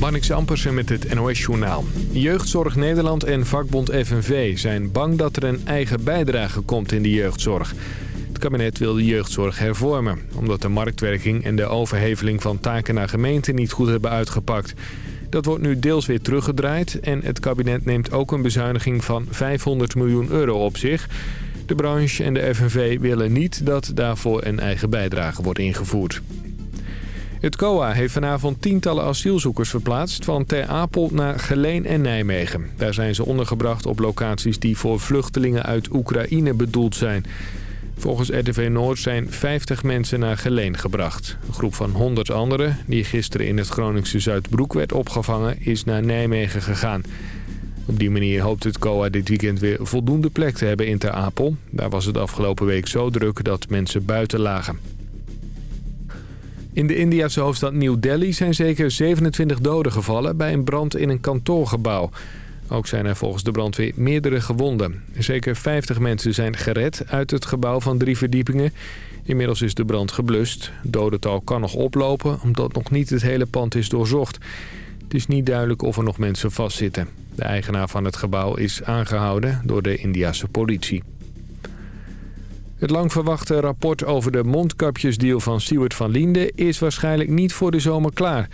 Marnix Ampersen met het NOS-journaal. Jeugdzorg Nederland en vakbond FNV zijn bang dat er een eigen bijdrage komt in de jeugdzorg. Het kabinet wil de jeugdzorg hervormen... omdat de marktwerking en de overheveling van taken naar gemeenten niet goed hebben uitgepakt. Dat wordt nu deels weer teruggedraaid... en het kabinet neemt ook een bezuiniging van 500 miljoen euro op zich... De branche en de FNV willen niet dat daarvoor een eigen bijdrage wordt ingevoerd. Het COA heeft vanavond tientallen asielzoekers verplaatst van Ter Apel naar Geleen en Nijmegen. Daar zijn ze ondergebracht op locaties die voor vluchtelingen uit Oekraïne bedoeld zijn. Volgens RTV Noord zijn 50 mensen naar Geleen gebracht. Een groep van 100 anderen, die gisteren in het Groningse Zuidbroek werd opgevangen, is naar Nijmegen gegaan. Op die manier hoopt het COA dit weekend weer voldoende plek te hebben in Ter Apel. Daar was het afgelopen week zo druk dat mensen buiten lagen. In de Indiase hoofdstad New Delhi zijn zeker 27 doden gevallen bij een brand in een kantoorgebouw. Ook zijn er volgens de brandweer meerdere gewonden. Zeker 50 mensen zijn gered uit het gebouw van drie verdiepingen. Inmiddels is de brand geblust. Dodental kan nog oplopen omdat nog niet het hele pand is doorzocht. Het is niet duidelijk of er nog mensen vastzitten. De eigenaar van het gebouw is aangehouden door de Indiase politie. Het lang verwachte rapport over de mondkapjesdeal van Stuart van Liende is waarschijnlijk niet voor de zomer klaar.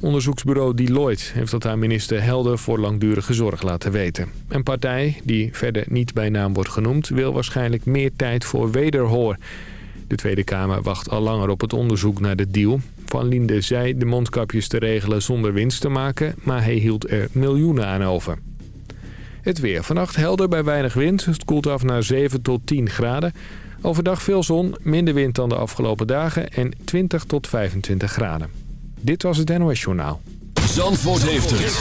Onderzoeksbureau Deloitte heeft dat aan minister Helder voor langdurige zorg laten weten. Een partij, die verder niet bij naam wordt genoemd, wil waarschijnlijk meer tijd voor wederhoor. De Tweede Kamer wacht al langer op het onderzoek naar de deal. Van Linde zei de mondkapjes te regelen zonder winst te maken, maar hij hield er miljoenen aan over. Het weer. Vannacht helder bij weinig wind. Het koelt af naar 7 tot 10 graden. Overdag veel zon, minder wind dan de afgelopen dagen en 20 tot 25 graden. Dit was het NOS Journaal. Zandvoort heeft het.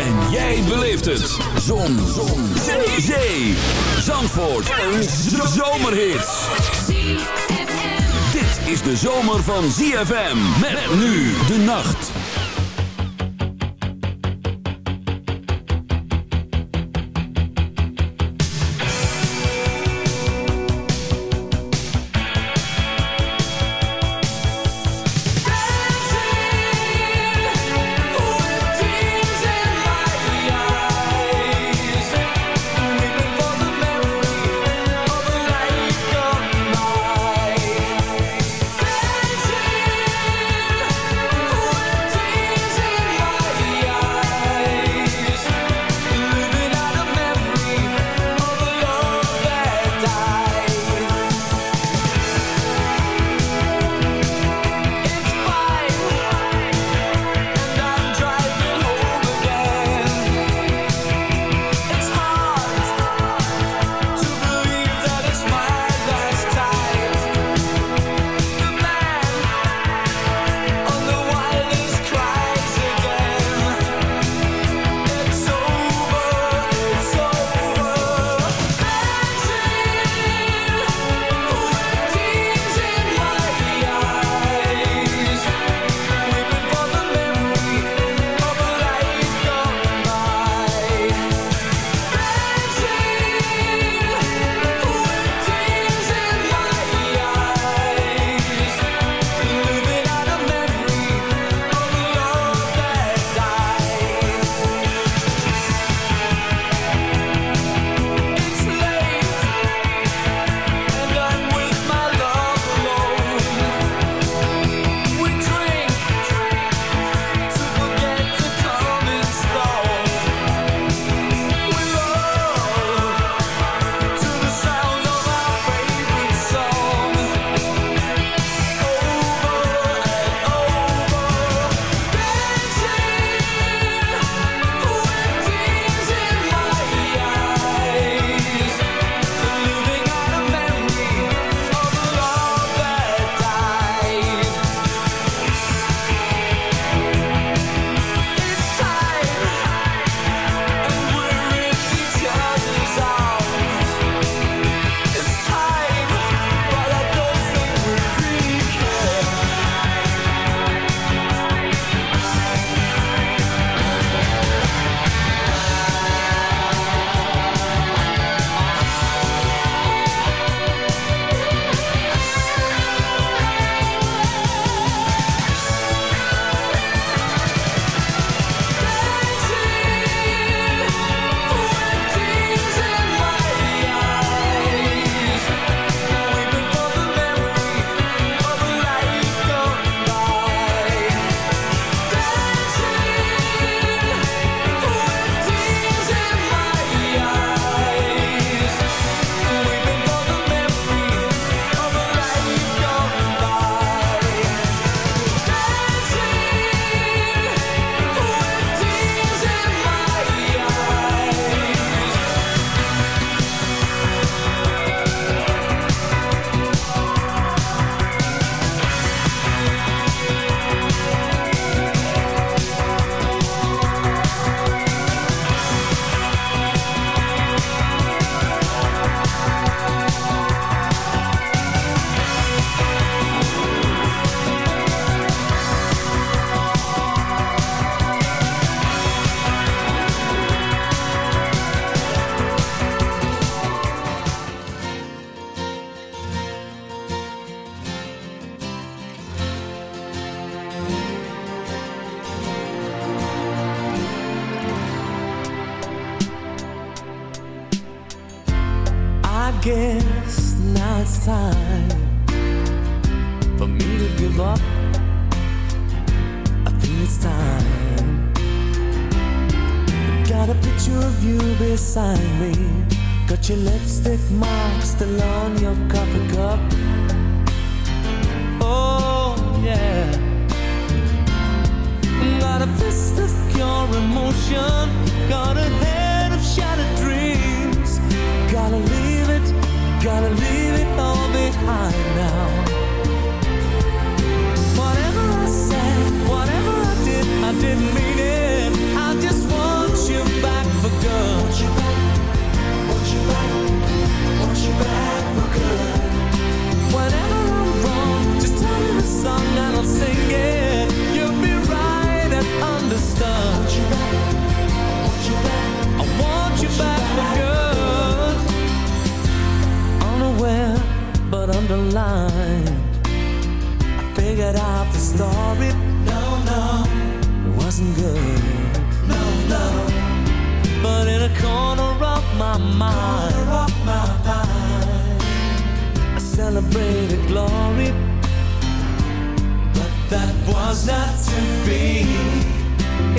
En jij beleeft het. Zon. zon. Zee. Zee. Zandvoort. Een zomerhit. Dit is de zomer van ZFM. Met nu de nacht.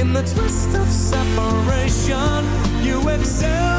In the twist of separation, you excelled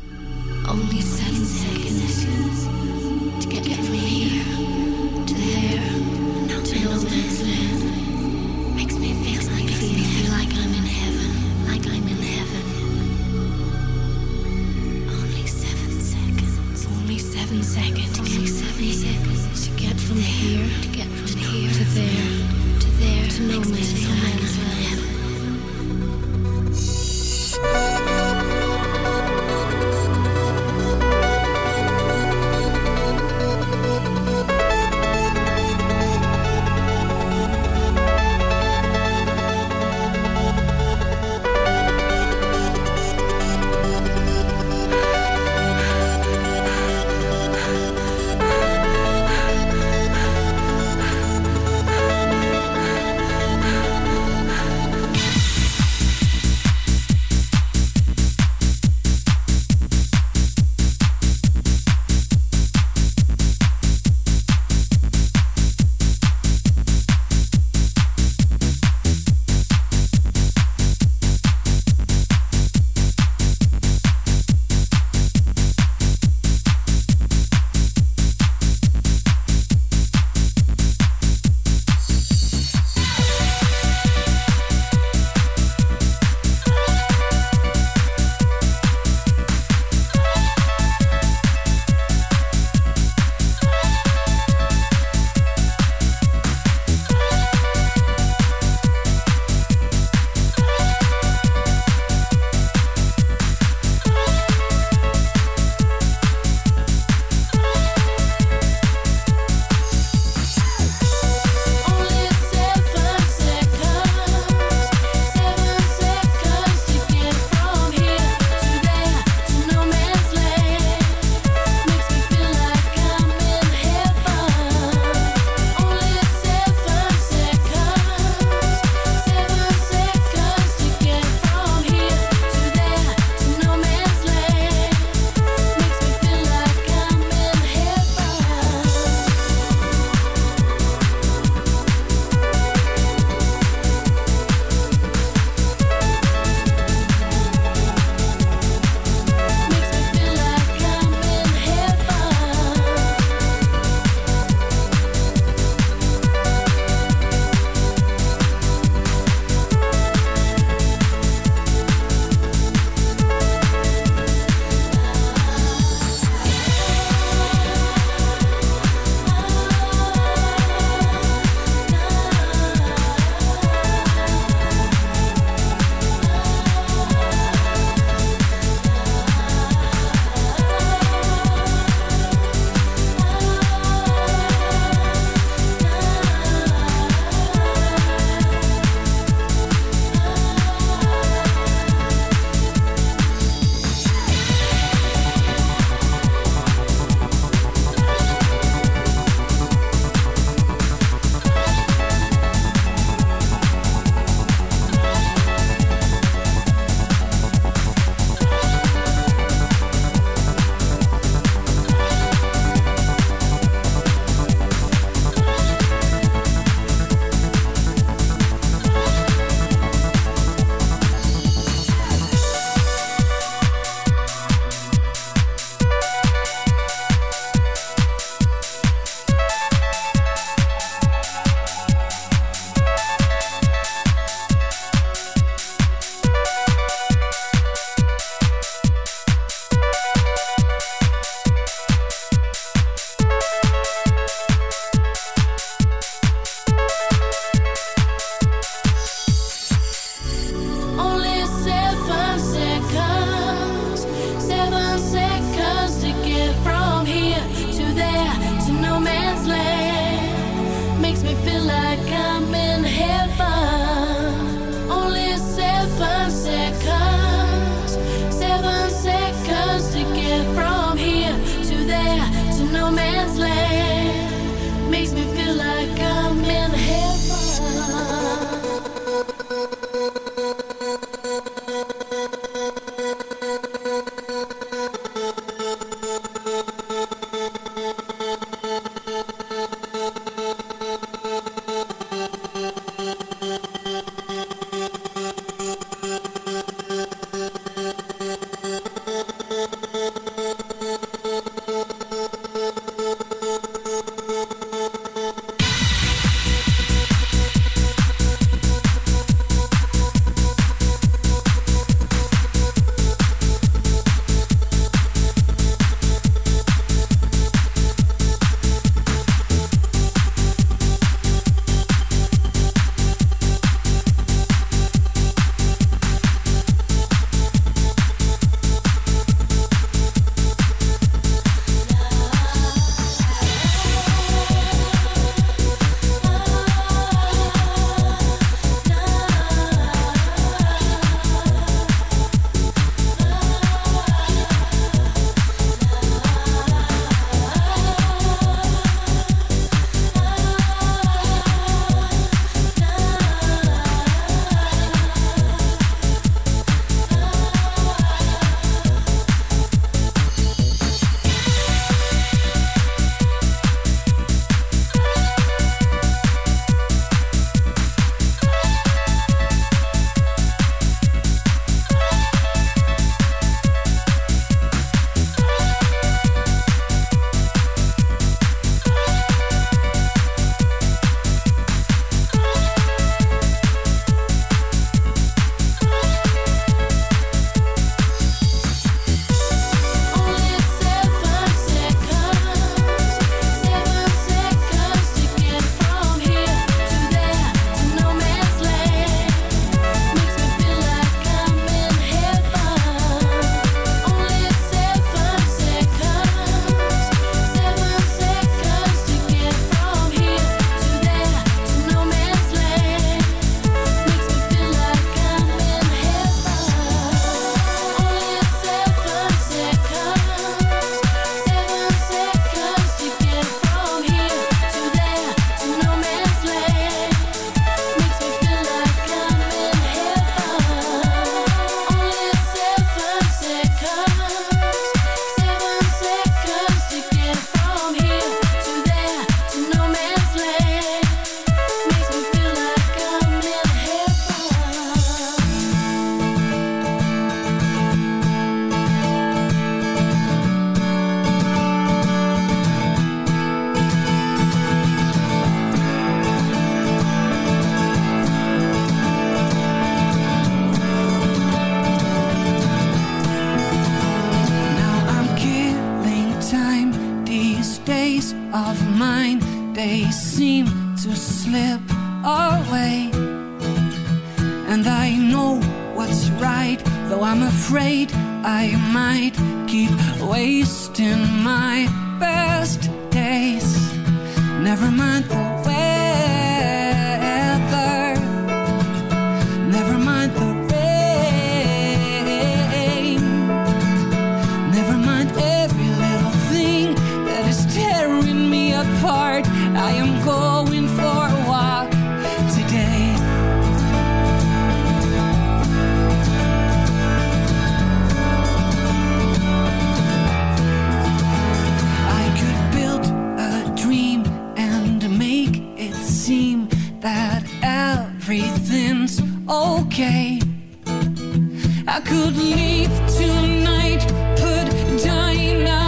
I could leave tonight, put dynamite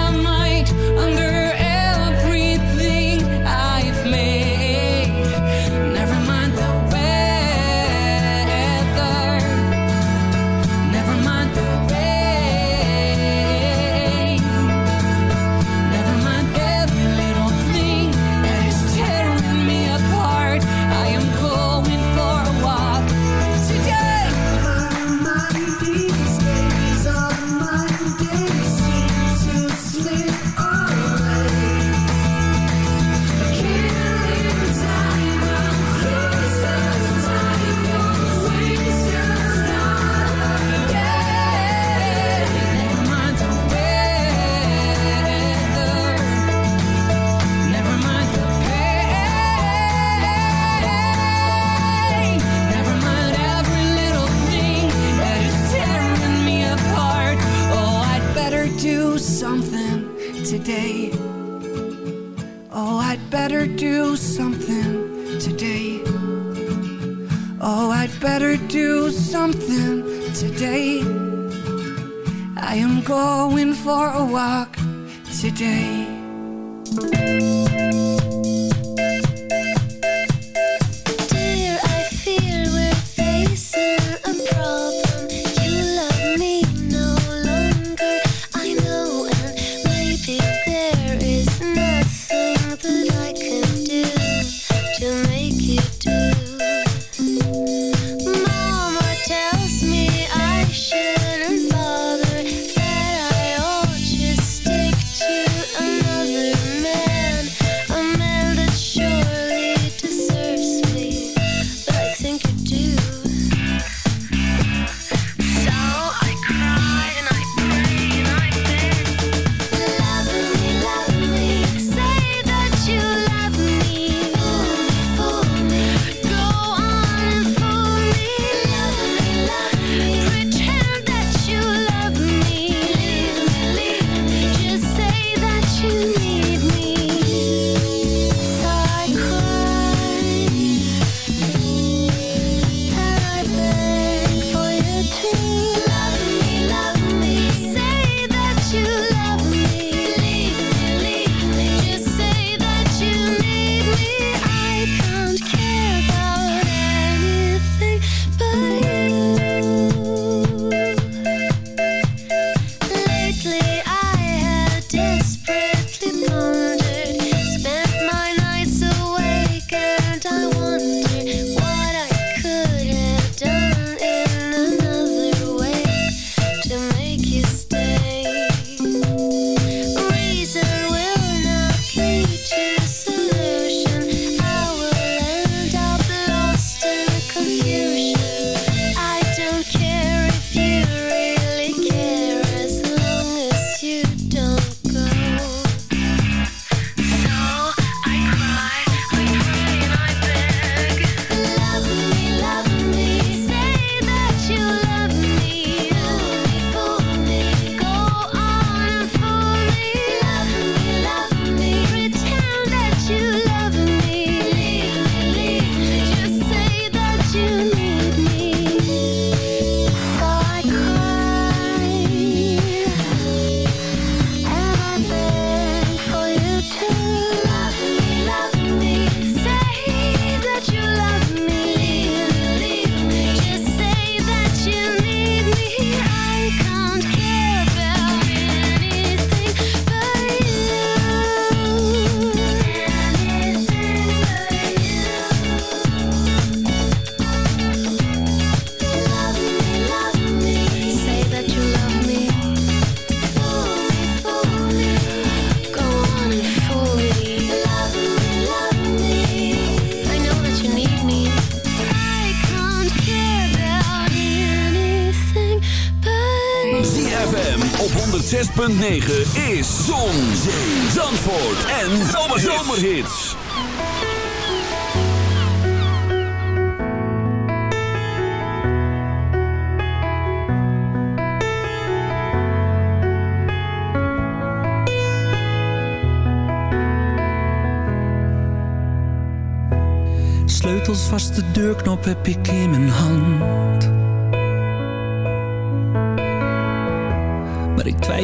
something today. I am going for a walk today. Is Zon, Zee, Zandvoort en Zomerhits. Sleutels vast, de deurknop heb ik in mijn hand.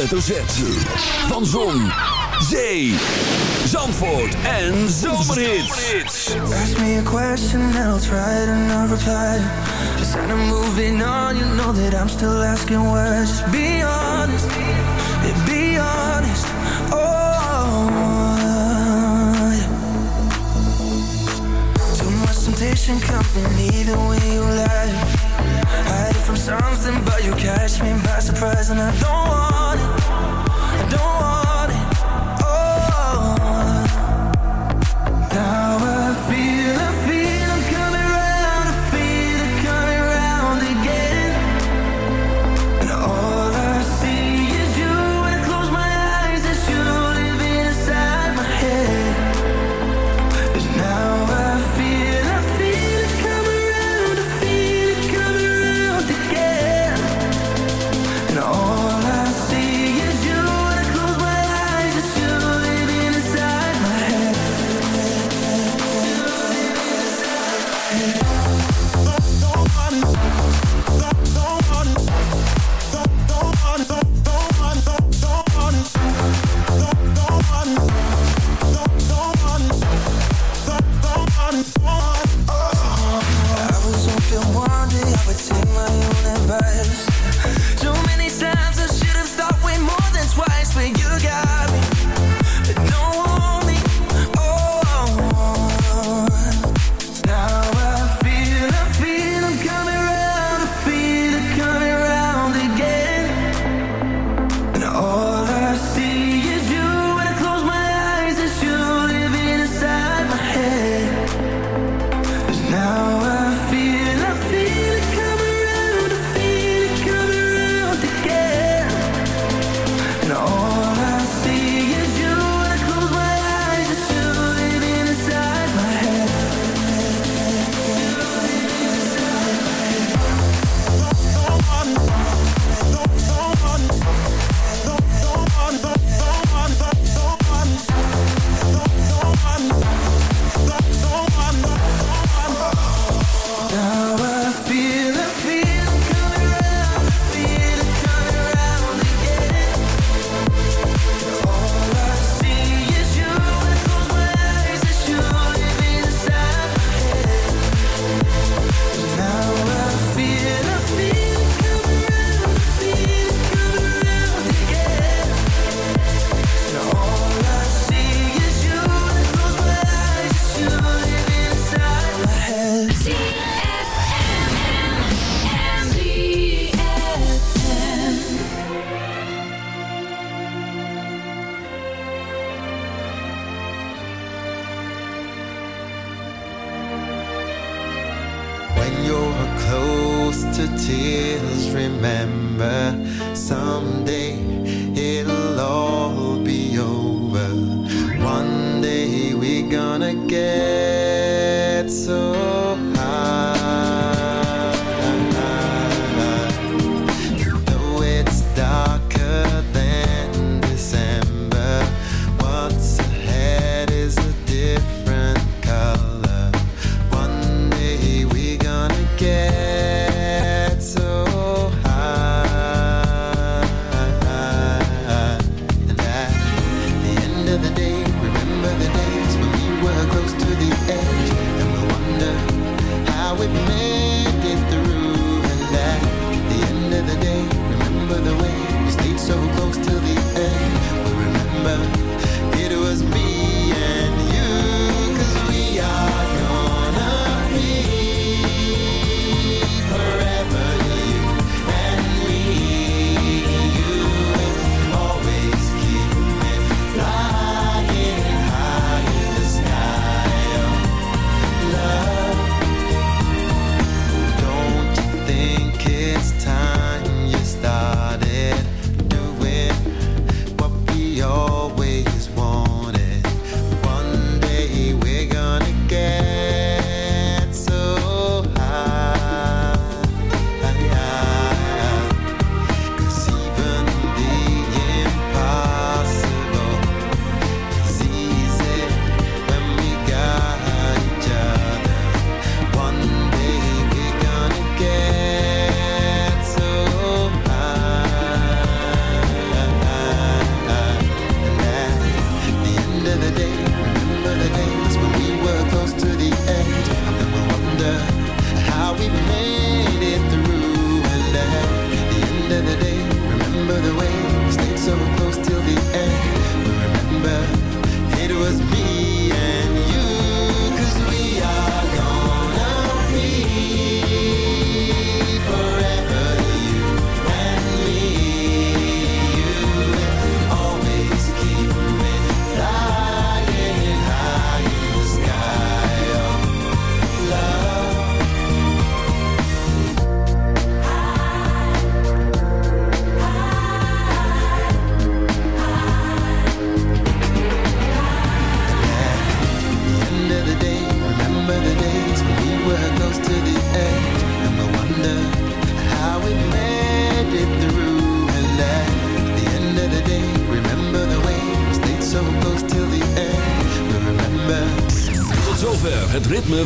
hoofdletter Z. Van Zon, Zee, Zandvoort en Zomerhits. Ask me a question and I'll try to not reply. Just kind of moving on, you know that I'm still asking words. beyond be honest, be honest, oh. Too much temptation coming the way you lie. Hide from something, but you catch me by surprise and I don't want